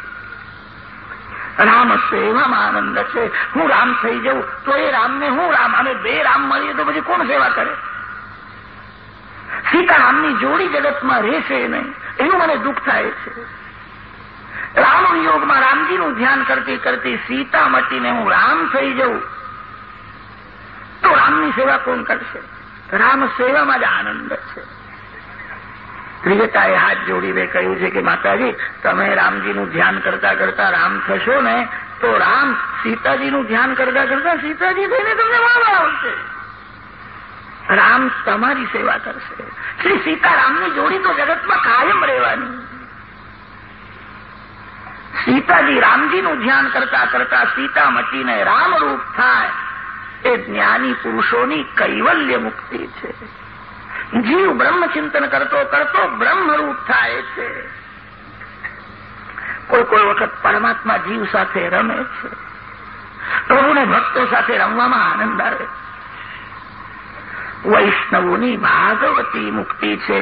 રામ સેવામાં આનંદ છે. હું રામ થઈ જાઉં, તો એ રામને હું રામ, અને બે રામ મળીએ તો પછી કોણ સેવા કરે? સીતારામની જોડી જગતમાં રહેશે નહીં. એનું મને દુઃખ થાય છે. રામ યોગમાં રામજીનું ધ્યાન કરતી કરતી સીતા મટીને હું રામ થઈ જઉં. તો રામની સેવા કોણ કરશે? રામ સેવામાં જ આનંદ છે. ત્રિવેતાએ હાથ જોડીને કહ્યું છે કે માતાજી, તમે રામજીનું ધ્યાન કરતા કરતા રામ થશો ને, તો રામ સીતાજીનું ધ્યાન કરતા કરતા સીતાજી થઈને તમને વાવ આવશે. રામ તમારી સેવા કરશે. શ્રી સીતારામની જોડી તો જગતમાં કાયમ રહેવાની. સીતાજી રામજીનું ધ્યાન કરતા કરતા સીતા મચીને રામરૂપ થાય. એ જ્ઞાની પુરુષોની કૈવલ્ય મુક્તિ છે. જીવ બ્રહ્મચિંતન કરતો કરતો બ્રહ્મરૂપ થાય છે. કોઈ કોઈ વખત પરમાત્મા જીવ સાથે રમે છે. પ્રભુને ભક્તો સાથે રમવામાં આનંદ આવે વૈષ્ણવોની ભાગવતી મુક્તિ છે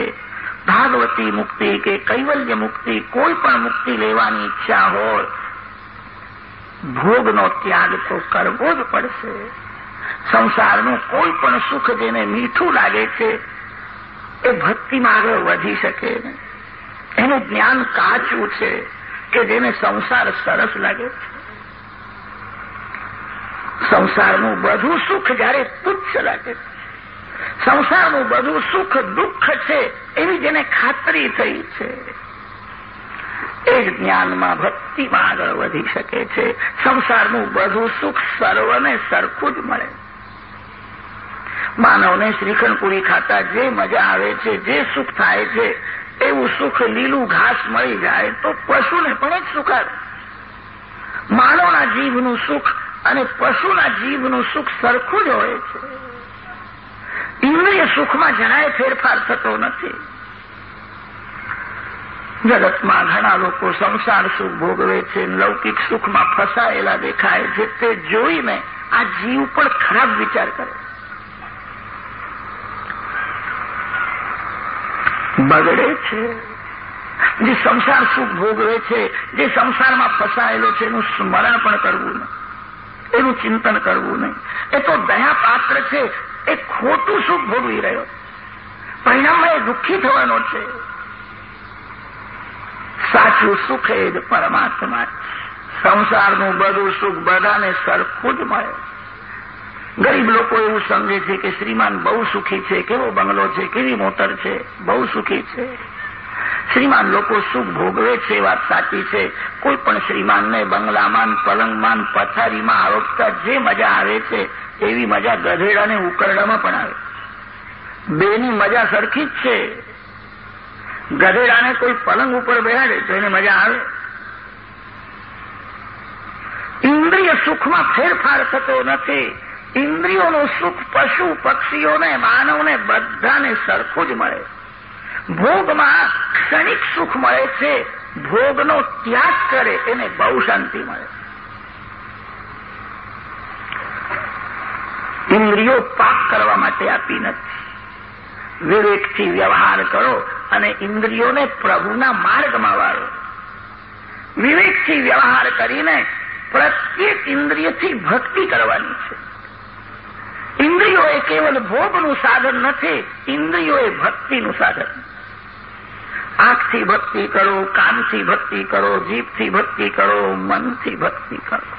ભાગવતી મુક્તિ કે કૈવલ્ય મુક્તિ કોઈ પણ મુક્તિ લેવાની ઈચ્છા હોય ભોગનો ત્યાગ તો કરવો જ પડશે સંસારનું કોઈ પણ સુખ જેને મીઠું લાગે છે એ ભક્તિમાં આગળ વધી શકે એનું જ્ઞાન કાચું છે કે જેને સંસાર સરસ લાગે છે. સંસારનું બધું સુખ જ્યારે તુચ્છ લાગે છે. સંસારનું બધું સુખ, દુઃખ છે, એવી જેને ખાતરી થઈ છે. એ જ જ્ઞાનમાં ભક્તિમાં આગળ વધી શકે છે. સંસારનું બધું સુખ સર્વને સરખું જ મળે. માનવને શ્રીખંડ પૂરી ખાતા જે મજા આવે છે, જે સુખ થાય છે, એવું સુખ લીલું ઘાસ મળી જાય તો પશુને પણ જ સુખ આવે. માનવના જીભનું સુખ અને પશુના જીભનું સુખ સરખું જ હોય છે. ઇન્દ્રિય સુખમાં જરાય ફેરફાર થતો નથી. જગતમાં ઘણા લોકો સંસાર સુખ ભોગવે છે, લૌકિક સુખમાં ફસાયેલા દેખાય છે, તે જોઈને આ જીવ પણ ખરાબ વિચાર કરે. બગડે છે. જે સંસાર સુખ ભોગવે છે, જે સંસારમાં ફસાયેલો છે, એનું સ્મરણ પણ કરવું નહીં. એનું ચિંતન કરવું નહીં. એ તો દયા પાત્ર છે એ ખોટું સુખ ભોગવી રહ્યો. પરિણામમાં એ દુઃખી થવાનો છે. સાચું સુખ એ જ પરમાત્મા સંસારનું બધું સુખ બધાને સરખું જ મળે. ગરીબ લોકો એવું સમજે છે કે શ્રીમાન બહુ સુખી છે, કેવો બંગલો છે, કેવી મોટર છે, બહુ સુખી છે. શ્રીમાન લોકો સુખ ભોગવે છે વાત સાચી છે. કોઈ પણ શ્રીમાનને બંગલામાન પલંગમાન પથારીમાં આવકતા જે મજા આવે છે એવી મજા ગધેડાને ઉકરડામાં પણ આવે. બેની મજા સરખી જ છે. ગધેડાને કોઈ પલંગ ઉપર બેહાડે તો એને મજા આવે. ઇન્દ્રિય સુખમાં ફેરફાર થતો નથી. ઇન્દ્રિયોનું સુખ પશુ, પક્ષીઓને, માનવને બધાને સરખું જ મળે. ભોગમાં ક્ષણિક સુખ મળે છે. ભોગનો ત્યાગ કરે, એને બહુ શાંતિ મળે. ઇન્દ્રિયો પાપ કરવા માટે આપી નથી. વિવેકથી વ્યવહાર કરો અને ઇન્દ્રિયોને પ્રભુના માર્ગમાં વાળો. વિવેકથી વ્યવહાર કરીને પ્રત્યેક ઇન્દ્રિયથી ભક્તિ કરવાની છે. ઇન્દ્રિયો એ કેવલ ભોગનું સાધન નથી ઇન્દ્રિયો એ ભક્તિનું સાધન. આંખથી ભક્તિ કરો, કાનથી ભક્તિ કરો, જીભથી ભક્તિ કરો, મનથી ભક્તિ કરો.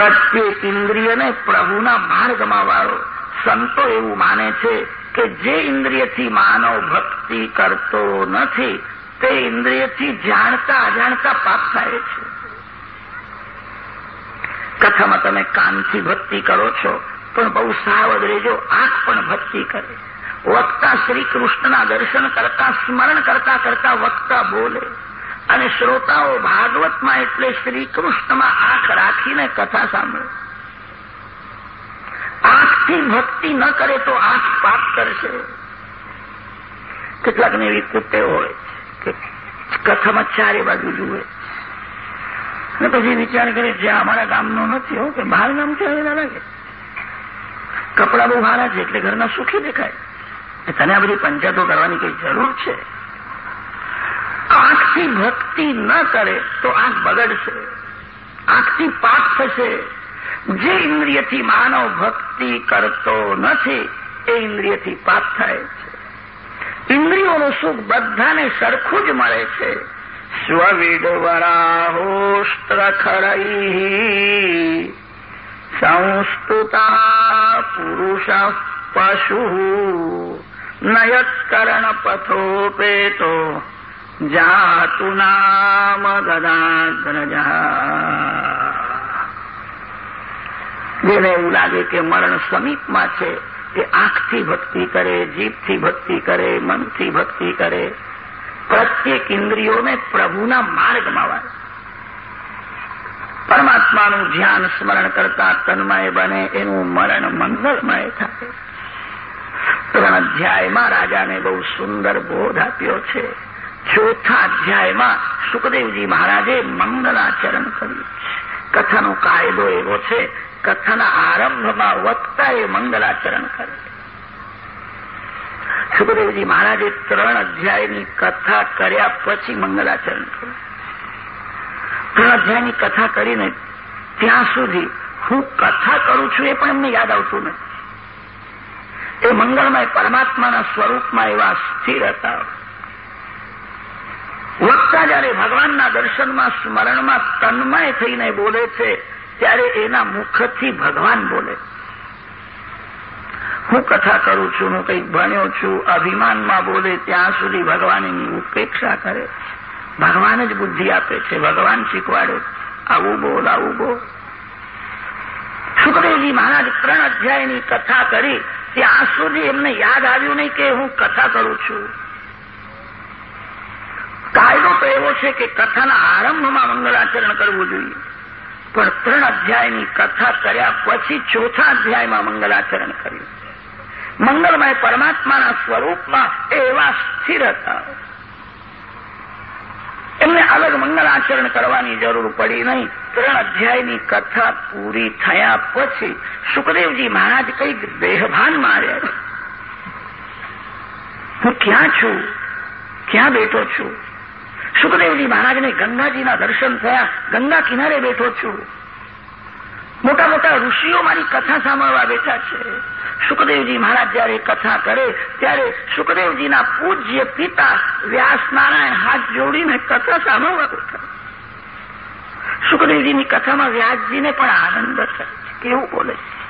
પ્રત્યેક ઇન્દ્રિયને પ્રભુના માર્ગમાં વાળો. સંતો એવું માને છે કે જે ઇન્દ્રિયથી માનવ ભક્તિ કરતો નથી, તે ઇન્દ્રિયથી જાણતા અજાણતા પાપ થાય છે. કથામાં તમે કાનથી ભક્તિ કરો છો, પણ બહુ સાવધ રહેજો, આંખ પણ ભક્તિ કરે. વક્તા શ્રી કૃષ્ણના દર્શન કરતા, સ્મરણ કરતા કરતા વક્તા બોલે. અને શ્રોતાઓ ભાગવતમાં એટલે શ્રી આંખ રાખીને કથા સાંભળે. આંખથી ભક્તિ ન કરે તો આંખ પાપ કરશે. કેટલાકને એવી કુટેવ હોય કે કથામાં ચારે બાજુ જુએ. અને પછી વિચાર કરે જ્યાં અમારા ગામનો નથી હો, કે બહાર ગામ છે હવે લાગે. કપડા બહુ સારા છે, એટલે ઘરના સુખી દેખાય. તને આ બધી પંચાયતો કરવાની કઈ જરૂર છે? આંખથી ભક્તિ ન કરે તો આંખ બગડશે. આંખથી પાપ થશે. જે ઇન્દ્રિયથી માનવ ભક્તિ કરતો નથી, એ ઇન્દ્રિયથી પાપ થાય છે. ઇન્દ્રિયોનું સુખ બધાને સરખું જ મળે છે. સ્વવિડવરાહોસ્ત્રખરૈ સંસ્તુતા પુરુષ પશુ નયત્કર્ણપથોપેતો જાતુ નામ ગદાગ્રજા જેને એવું લાગે કે મરણ સમીપમાં છે કે આંખથી ભક્તિ કરે જીભથી ભક્તિ કરે મનથી ભક્તિ કરે પ્રત્યેક ઇન્દ્રિયોને પ્રભુના માર્ગમાં વાળે પરમાત્માનું ધ્યાન સ્મરણ કરતા તન્મય બને એનું મરણ મંગળમય થાય ત્રણ અધ્યાયમાં રાજાને બહુ સુંદર બોધ આપ્યો છે ચોથા અધ્યાયમાં સુખદેવજી મહારાજે મંગલાચરણ કર્યું છે કથાનો કાયદો એવો છે કથાના આરંભમાં વક્તાએ મંગલાચરણ કરે સુખદેવજી મહારાજે ત્રણ અધ્યાયની કથા કર્યા પછી મંગલાચરણ કર્યું ત્રણ અધ્યાયની કથા કરીને ત્યાં સુધી હું કથા કરું છું એ પણ એમને યાદ આવતું નથી. એ મંગળમય પરમાત્માના સ્વરૂપમાં એવા સ્થિર હતા વક્તા જયારે ભગવાનના દર્શનમાં, સ્મરણમાં તન્મય થઈને બોલે છે, ત્યારે એના મુખથી ભગવાન બોલે. હું કથા કરું છું, હું કંઈક ભણ્યો છું, અભિમાનમાં બોલે, ત્યાં સુધી ભગવાન ઉપેક્ષા કરે. ભગવાન જ બુદ્ધિ આપે છે, ભગવાન શીખવાડે. આવું બોલ આવું બોલ. સુખદેવજી મહારાજ ત્રણ અધ્યાયની કથા કરી, ત્યાં સુધી એમને યાદ આવ્યું નહીં કે હું કથા કરું છું. કાયદો તો એવો છે કે કથાના આરંભમાં મંગળાચરણ કરવું જોઈએ. પણ ત્રણ અધ્યાયની કથા કર્યા પછી ચોથા અધ્યાયમાં મંગળાચરણ કર્યું. મંગળમય પરમાત્માના સ્વરૂપમાં એવા સ્થિર હતા એમને અલગ મંગળાચરણ કરવાની જરૂર પડી નહીં. ત્રણ અધ્યાયની કથા પૂરી થયા પછી સુખદેવજી મહારાજ કંઈક દેહભાન માર્યા હું ક્યાં છું? ક્યાં બેઠો છું? સુખદેવજી મહારાજને ગંગાજીના દર્શન થયા. ગંગા કિનારે બેઠો છું. મોટા મોટા ઋષિઓ મારી કથા સાંભળવા બેઠા છે. સુખદેવજી મહારાજ જયારે કથા કરે, ત્યારે સુખદેવજીના પૂજ્ય પિતા વ્યાસ નારાયણ હાથ જોડીને કથા સાંભળવા બેઠા. સુખદેવજીની કથામાં વ્યાસજીને પણ આનંદ થાય કેવું બોલે છે?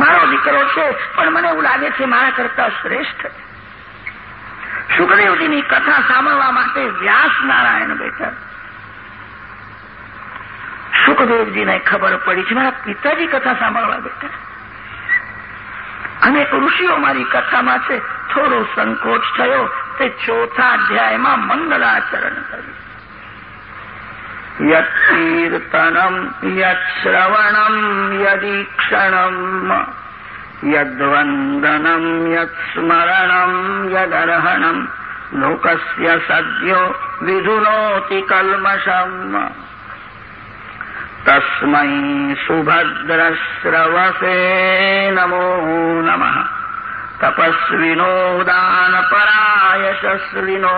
મારો દીકરો છે, પણ મને એવું લાગે છે મારા કરતા શ્રેષ્ઠ છે. સુખદેવજીની કથા સાંભળવા માટે વ્યાસ નારાયણ બેઠા. સુખદેવજીને ખબર પડી છે, મારા પિતાજી કથા સાંભળવા બેઠા. અનેક ઋષિઓ મારી કથામાં છે, થોડો સંકોચ થયો, તે ચોથા અધ્યાયમાં મંગલાચરણ કર્યું. યત્કીર્તનમ યશ્રવણમ યદીક્ષણમ. યદ્વંદનમ યત્સ્મરણમ યદર્હણમ લોકસ્ય સદ્યો વિધુનોતિ કલ્મષમ તસ્મૈ સુભદ્રશ્રવસે નમો નમઃ તપસ્વિનો દાનપરાયશસ્વિનો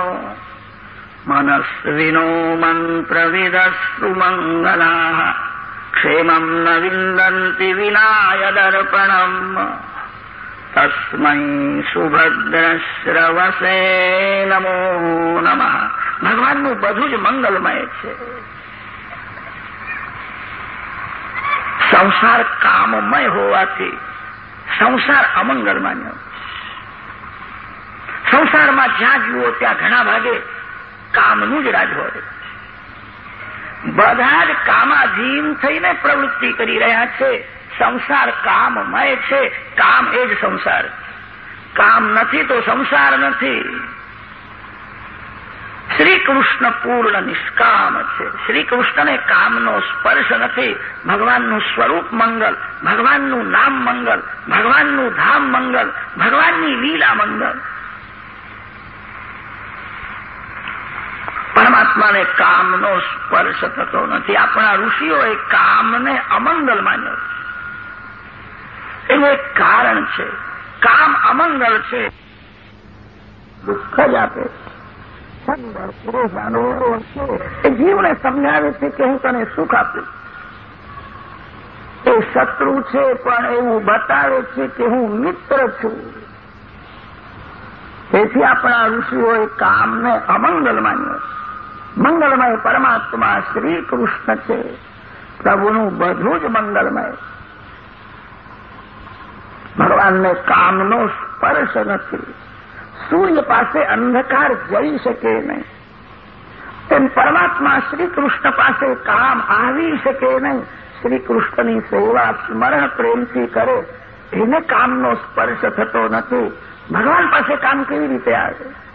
મનસ્વિનો મંત્રવિદસ્તુ મંગલા ક્ષેમં ન વિંદંતિ વિનાયદર્પણમ તસ્મૈ સુભદ્રશ્રવસે નમો નમઃ ભગવાનનું બધું જ મંગલમય છે સંસાર કામમય હોવાથી સંસાર અમંગલમાન્ય સંસારમાં જ્યાં જુઓ ત્યાં ઘણા ભાગે કામનું જ રાજ હોય બધા જ કામાધીન થઈને પ્રવૃત્તિ કરી રહ્યા છે. સંસાર કામમય છે. કામ એ જ સંસાર. કામ નથી તો સંસાર નથી. શ્રી કૃષ્ણ પૂર્ણ નિષ્કામ છે. શ્રી કૃષ્ણને કામનો સ્પર્શ નથી. ભગવાનનું સ્વરૂપ મંગલ, ભગવાનનું નામ મંગલ, ભગવાનનું ધામ મંગલ, ભગવાનની લીલા મંગલ પરમાત્માને કામનો સ્પર્શ થતો નથી. આપણા ઋષિઓએ કામને અમંગલ માન્યો એનું એક કારણ છે. કામ અમંગલ છે. દુઃખ જ આપે એ જીવને સમજાવે છે કે હું તને સુખ આપીશ. એ શત્રુ છે, પણ એવું બતાવે છે કે હું મિત્ર છું. તેથી આપણા ઋષિઓએ કામને અમંગલ માન્યો છે. મંગલમય પરમાત્મા શ્રી કૃષ્ણ છે. પ્રભુનું બધું જ મંગલમય. ભગવાનને કામનો સ્પર્શ નથી. સૂર્ય પાસે અંધકાર જઈ શકે નહીં. તેમ પરમાત્મા શ્રી કૃષ્ણ પાસે કામ આવી શકે નહીં. શ્રી કૃષ્ણની સેવા સ્મરણ પ્રેમથી કરે. એને કામનો સ્પર્શ થતો નથી. ભગવાન પાસે કામ કેવી રીતે આવે?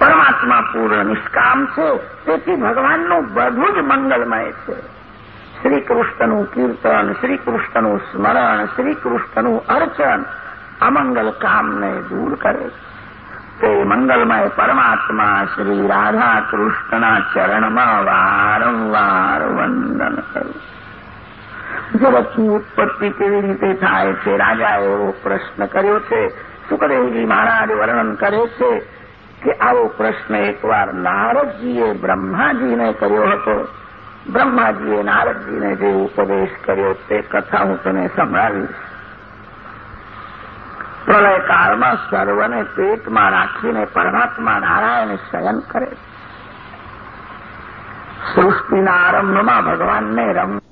પરમાત્મા પૂર્ણ નિષ્કામ છે. તેથી ભગવાનનું બધું જ મંગલમય છે. શ્રી કીર્તન શ્રી સ્મરણ શ્રી અર્ચન અમંગલ કામને દૂર કરે તે મંગલમય પરમાત્મા શ્રી રાધા કૃષ્ણના ચરણમાં વારંવાર વંદન કરું જગતની ઉત્પત્તિ કેવી રીતે થાય છે? રાજાએ એવો પ્રશ્ન કર્યો છે. સુખદેવજી મહારાજ વર્ણન કરે છે કે આવો પ્રશ્ન એકવાર નારદજીએ બ્રહ્માજીને કર્યો હતો. બ્રહ્માજીએ નારદજીને જે ઉપદેશ કર્યો તે કથા હું તને સંભળાવીશ. પ્રલયકાળમાં સર્વને પેટમાં રાખીને પરમાત્મા નારાયણ શયન કરે. સૃષ્ટિના આરંભમાં ભગવાનને રમ